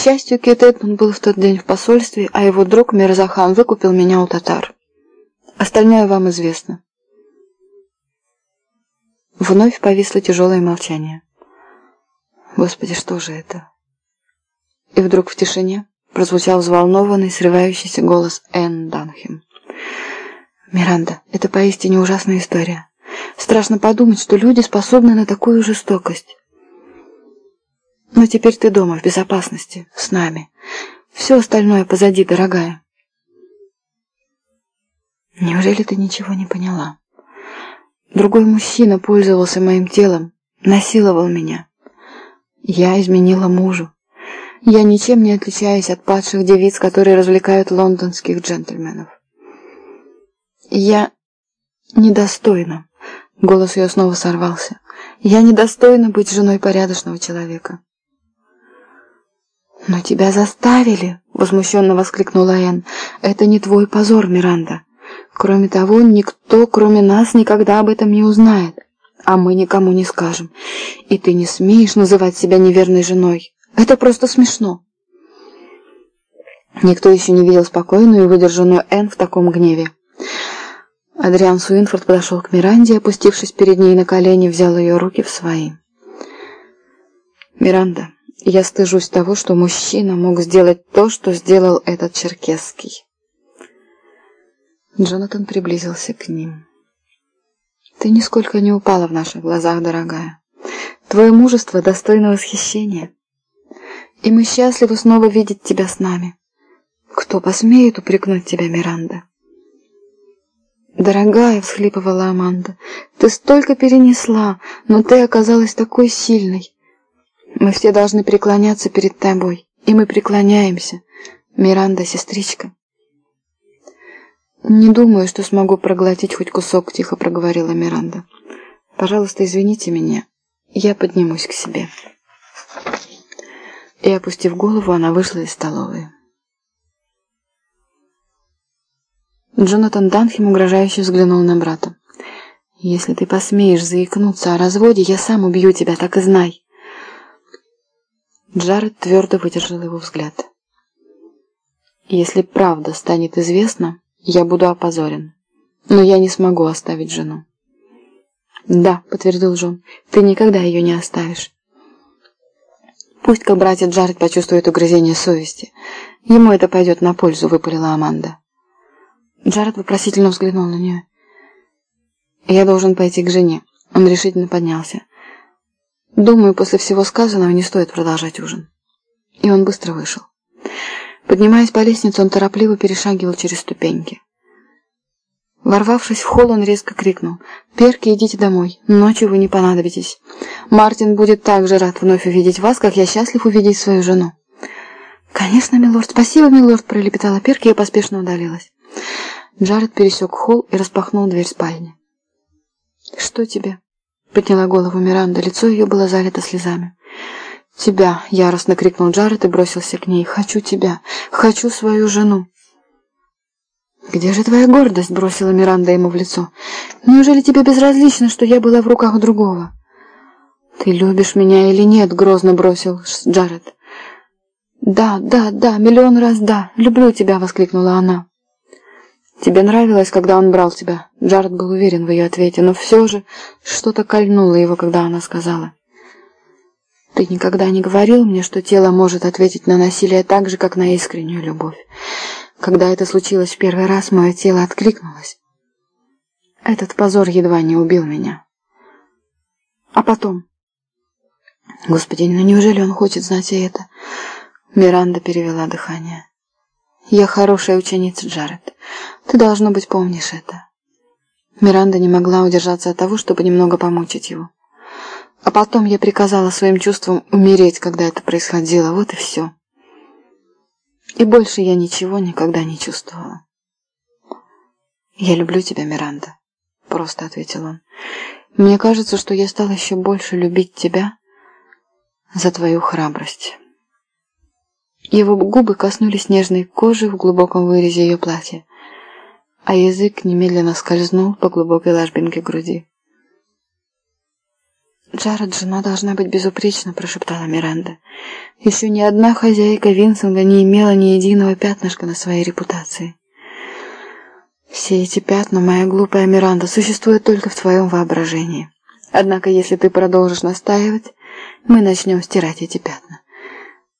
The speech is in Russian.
счастью, Кит Эдмунд был в тот день в посольстве, а его друг Мирзахан выкупил меня у татар. Остальное вам известно. Вновь повисло тяжелое молчание. Господи, что же это? И вдруг в тишине прозвучал взволнованный, срывающийся голос Энн Данхем. «Миранда, это поистине ужасная история. Страшно подумать, что люди способны на такую жестокость. Но теперь ты дома, в безопасности, с нами. Все остальное позади, дорогая». «Неужели ты ничего не поняла? Другой мужчина пользовался моим телом, насиловал меня. Я изменила мужу. Я ничем не отличаюсь от падших девиц, которые развлекают лондонских джентльменов. Я недостойна. Голос ее снова сорвался. Я недостойна быть женой порядочного человека. «Но тебя заставили!» — возмущенно воскликнула Энн. «Это не твой позор, Миранда. Кроме того, никто, кроме нас, никогда об этом не узнает. А мы никому не скажем. И ты не смеешь называть себя неверной женой. Это просто смешно. Никто еще не видел спокойную и выдержанную Энн в таком гневе. Адриан Суинфорд подошел к Миранде, опустившись перед ней на колени, взял ее руки в свои. «Миранда, я стыжусь того, что мужчина мог сделать то, что сделал этот черкесский». Джонатан приблизился к ним. «Ты нисколько не упала в наших глазах, дорогая. Твое мужество достойно восхищения. И мы счастливы снова видеть тебя с нами. Кто посмеет упрекнуть тебя, Миранда?» «Дорогая», — всхлипывала Аманда, — «ты столько перенесла, но ты оказалась такой сильной. Мы все должны преклоняться перед тобой, и мы преклоняемся. Миранда, сестричка». «Не думаю, что смогу проглотить хоть кусок», — тихо проговорила Миранда. «Пожалуйста, извините меня. Я поднимусь к себе». И, опустив голову, она вышла из столовой. Джонатан Данхем угрожающе взглянул на брата. «Если ты посмеешь заикнуться о разводе, я сам убью тебя, так и знай». Джаред твердо выдержал его взгляд. «Если правда станет известна, я буду опозорен. Но я не смогу оставить жену». «Да», — подтвердил Джон, — «ты никогда ее не оставишь». «Пусть-ка братья Джаред почувствует угрызение совести. Ему это пойдет на пользу», — выпалила Аманда. Джаред вопросительно взглянул на нее. «Я должен пойти к жене». Он решительно поднялся. «Думаю, после всего сказанного не стоит продолжать ужин». И он быстро вышел. Поднимаясь по лестнице, он торопливо перешагивал через ступеньки. Ворвавшись в холл, он резко крикнул. «Перки, идите домой. Ночью вы не понадобитесь. Мартин будет так же рад вновь увидеть вас, как я счастлив увидеть свою жену». «Конечно, милорд. Спасибо, милорд», — пролепетала Перки и поспешно удалилась. Джаред пересек холл и распахнул дверь спальни. «Что тебе?» — подняла голову Миранда. Лицо ее было залито слезами. «Тебя!» — яростно крикнул Джаред и бросился к ней. «Хочу тебя! Хочу свою жену!» «Где же твоя гордость?» — бросила Миранда ему в лицо. «Неужели тебе безразлично, что я была в руках другого?» «Ты любишь меня или нет?» — грозно бросил Джаред. «Да, да, да, миллион раз да, люблю тебя!» — воскликнула она. «Тебе нравилось, когда он брал тебя?» Джаред был уверен в ее ответе, но все же что-то кольнуло его, когда она сказала. «Ты никогда не говорил мне, что тело может ответить на насилие так же, как на искреннюю любовь. Когда это случилось в первый раз, мое тело откликнулось. Этот позор едва не убил меня. А потом... Господи, ну неужели он хочет знать и это?» Миранда перевела дыхание. «Я хорошая ученица, Джаред. Ты, должно быть, помнишь это». Миранда не могла удержаться от того, чтобы немного помучить его. А потом я приказала своим чувствам умереть, когда это происходило. Вот и все. И больше я ничего никогда не чувствовала. «Я люблю тебя, Миранда», — просто ответил он. «Мне кажется, что я стала еще больше любить тебя за твою храбрость». Его губы коснулись нежной кожи в глубоком вырезе ее платья, а язык немедленно скользнул по глубокой ложбинке груди. Джаред, жена должна быть безупречна», – прошептала Миранда. «Еще ни одна хозяйка Винсенга не имела ни единого пятнышка на своей репутации». «Все эти пятна, моя глупая Миранда, существуют только в твоем воображении. Однако, если ты продолжишь настаивать, мы начнем стирать эти пятна».